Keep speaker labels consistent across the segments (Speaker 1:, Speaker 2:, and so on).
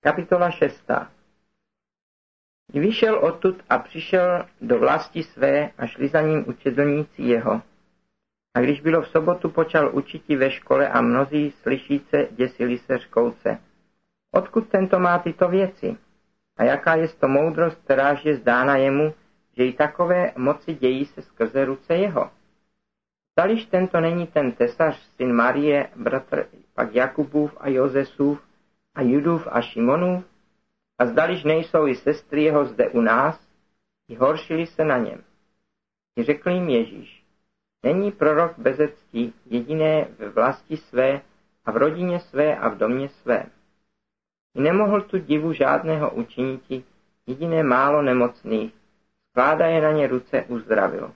Speaker 1: Kapitola 6. Vyšel odtud a přišel do vlasti své a šli za ním učedlníci jeho. A když bylo v sobotu, počal učiti ve škole a mnozí slyšíce děsili se škouce. Odkud tento má tyto věci? A jaká je to moudrost, kteráž je zdána jemu, že i takové moci dějí se skrze ruce jeho? Zdališ tento není ten tesař, syn Marie, bratr pak Jakubův a Jozesův a Judův a Šimonův? A zdališ nejsou i sestry jeho zde u nás? I horšili se na něm. I řekl jim Ježíš, není prorok bez cti jediné ve vlasti své a v rodině své a v domě své. I nemohl tu divu žádného učiniti, jediné málo nemocných, skláda je na ně ruce uzdravil.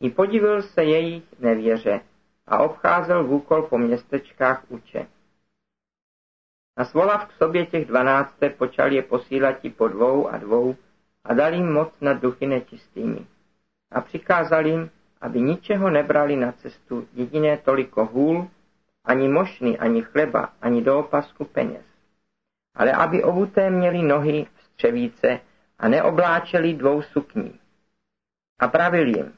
Speaker 1: I podivil se jejich nevěře a obcházel v úkol po městečkách uče. A svolav k sobě těch dvanácté počal je posílat po dvou a dvou a dal jim moc nad duchy nečistými. A přikázal jim, aby ničeho nebrali na cestu, jediné toliko hůl, ani mošny, ani chleba, ani do opasku peněz. Ale aby obuté měli nohy v střevíce a neobláčeli dvou sukní. A pravil jim,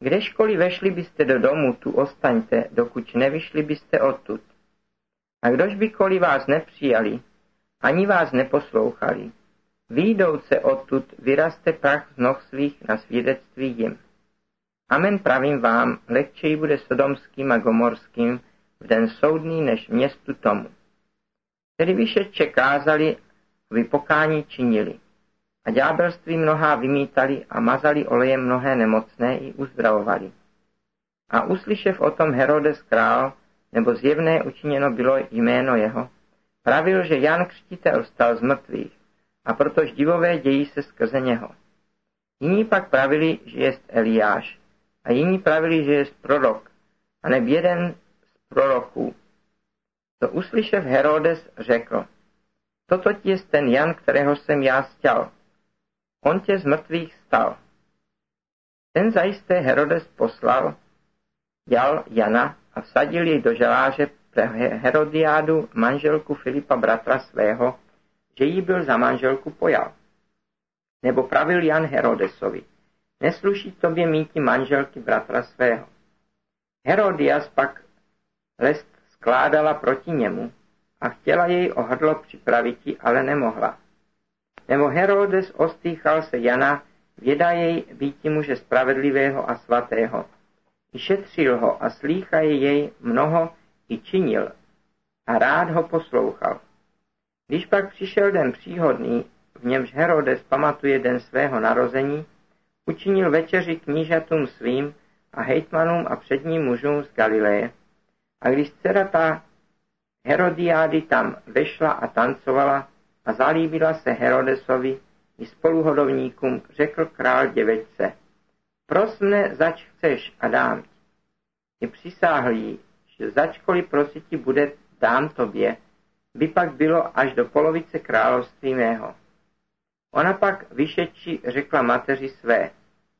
Speaker 1: kdežkoliv vešli byste do domu, tu ostaňte, dokud nevyšli byste odtud. A kdož bykoli vás nepřijali, ani vás neposlouchali, výjdouce odtud vyraste prach z noh svých na svědectví jim. Amen pravím vám, lehčej bude sodomským a gomorským v den soudný než městu tomu. Tedy vyšetče kázali, vypokání činili. A ďábelství mnohá vymítali a mazali olejem mnohé nemocné i uzdravovali. A uslyšev o tom Herodes král, nebo zjevné učiněno bylo jméno jeho, pravil, že Jan Křtitel stal z mrtvých, a protož divové dějí se skrze něho. Jiní pak pravili, že jest Eliáš, a jiní pravili, že jest prorok, a neb jeden z proroků. To uslyšev Herodes řekl, toto je ten Jan, kterého jsem já stěl. On tě z mrtvých stal. Ten zajisté Herodes poslal, jal Jana a vsadil jej do želáře pre Herodiádu, manželku Filipa bratra svého, že jí byl za manželku pojal. Nebo pravil Jan Herodesovi, nesluší tobě míti manželky bratra svého. Herodias pak lest skládala proti němu a chtěla jej o hrdlo připraviti, ale nemohla. Nebo Herodes ostýchal se Jana, věda jej býti muže spravedlivého a svatého, šetřil ho a slýchaje jej mnoho i činil a rád ho poslouchal. Když pak přišel den příhodný, v němž Herodes pamatuje den svého narození, učinil večeři knížatům svým a hejtmanům a předním mužům z Galileje. A když dcera ta Herodiády tam vešla a tancovala a zalíbila se Herodesovi i spoluhodovníkům, řekl král děvečce, Pros mne, zač chceš a dám ti. I přisáhl jí, že začkoliv prositi bude, dám tobě, by pak bylo až do polovice království mého. Ona pak vyšetči řekla mateři své,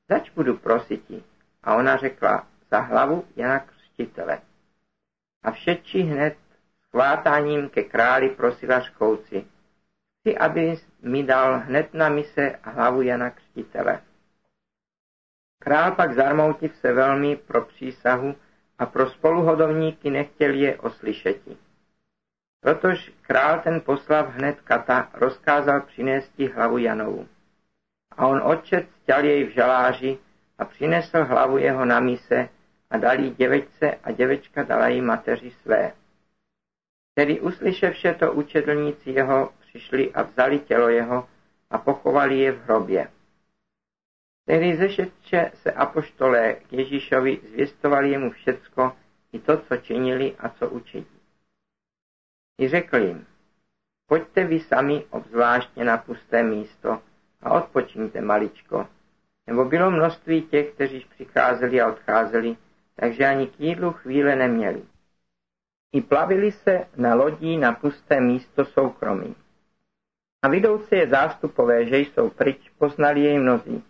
Speaker 1: zač budu prositi. A ona řekla, za hlavu Jana Křtitele. A všetči hned chvátáním ke králi prosila škouci, chci, aby mi dal hned na mise hlavu Jana Křtitele. Král pak zarmoutiv se velmi pro přísahu a pro spoluhodovníky nechtěl je oslyšeti. Protož král ten poslav hned kata rozkázal přinést hlavu Janovu. A on otčet stěl jej v žaláři a přinesl hlavu jeho na mise a dal jí děvečce a děvečka dala jí mateři své. Tedy uslyševše to učedlníci jeho přišli a vzali tělo jeho a pochovali je v hrobě. Tehdy zešetče se apoštolé k Ježíšovi zvěstovali jemu všecko, i to, co činili a co učili. I řekl jim, pojďte vy sami obzvláštně na pusté místo a odpočiňte maličko, nebo bylo množství těch, kteří přicházeli a odcházeli, takže ani k jídlu chvíle neměli. I plavili se na lodí na pusté místo soukromí. A vidoucí je zástupové, že jsou pryč, poznali jej mnozí.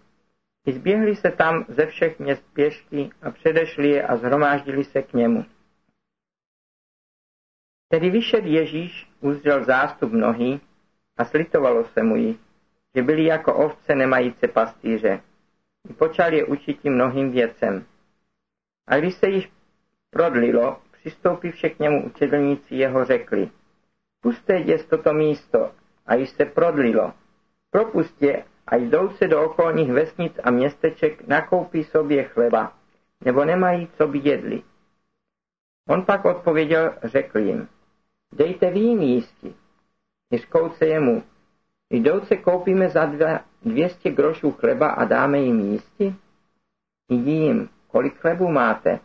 Speaker 1: I zběhli se tam ze všech měst pěšky a předešli je a zhromáždili se k němu. Tedy vyšel Ježíš, uzřel zástup mnohý a slitovalo se mu jich, že byli jako ovce nemajíce pastýře. I počal je učit mnohým věcem. A když se již prodlilo, přistoupivše k němu učedlníci jeho řekli, puste děs toto místo, a již se prodlilo. Propustě a jdou se do okolních vesnic a městeček nakoupí sobě chleba, nebo nemají, co by jedli. On pak odpověděl, řekl jim, dejte vy jim jísti. Jiskouce jemu, jdouce koupíme za dvěstě grošů chleba a dáme jim jísti? Jdi jim, kolik chlebu máte?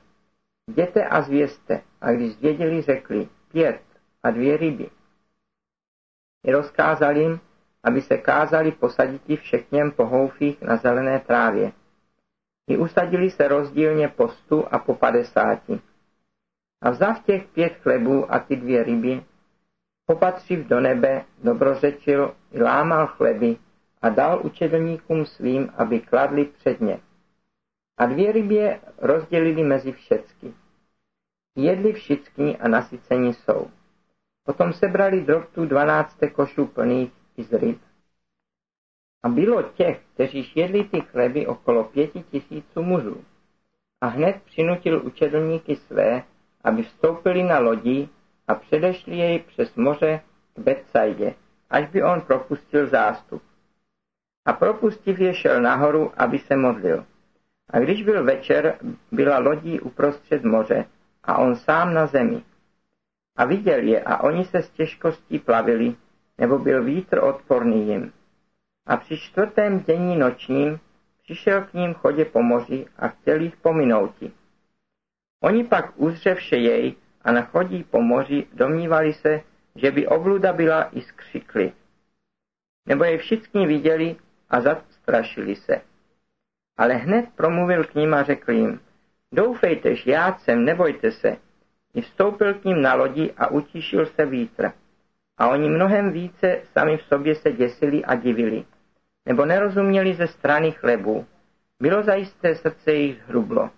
Speaker 1: Jděte a zvěste. A když zvěděli, řekli, pět a dvě ryby. I rozkázal jim, aby se kázali posaditi všechněm po houfích na zelené trávě. I usadili se rozdílně po stu a po padesáti. A vzav těch pět chlebů a ty dvě ryby, popatřiv do nebe, dobrořečil i lámal chleby a dal učedlníkům svým, aby kladli před ně. A dvě rybě rozdělili mezi všecky. Jedli všichni a nasyceni jsou. Potom sebrali drobtu dvanácté košů plných z ryb. A bylo těch, kteří jedli ty chleby okolo pěti tisíců mužů. A hned přinutil učedlníky své, aby vstoupili na lodi a předešli jej přes moře k Betsaidě, až by on propustil zástup. A propustiv je šel nahoru, aby se modlil. A když byl večer, byla lodí uprostřed moře a on sám na zemi. A viděl je a oni se s těžkostí plavili, nebo byl vítr odporný jim. A při čtvrtém dění nočním přišel k ním chodě po moři a chtěl jich pominouti. Oni pak uzřevše jej a na chodí po moři domnívali se, že by obluda byla i skřikli. Nebo je všichni viděli a zastrašili se. Ale hned promluvil k ním a řekl jim, doufejtež, já jsem, nebojte se. I vstoupil k ním na lodi a utišil se vítr. A oni mnohem více sami v sobě se děsili a divili, nebo nerozuměli ze strany chlebu. Bylo zajisté srdce jejich zhrublo.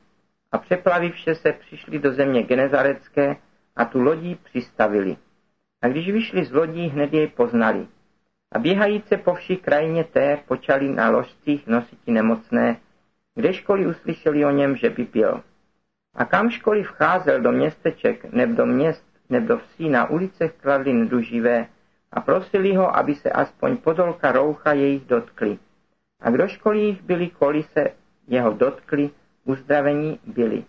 Speaker 1: A přeplavivše se přišli do země Genezarecké a tu lodí přistavili. A když vyšli z lodí, hned jej poznali. A běhajíce po vší krajině té počali na ložcích nositi nemocné, kdežkoliv uslyšeli o něm, že by pil. A kamškoliv vcházel do městeček, neb do měst, neb do vsí, na ulicech kladli neduživé a prosili ho, aby se aspoň podolka roucha jejich dotkli. A kdožkoliv jich byli, koli se jeho dotkli, uzdravení byli.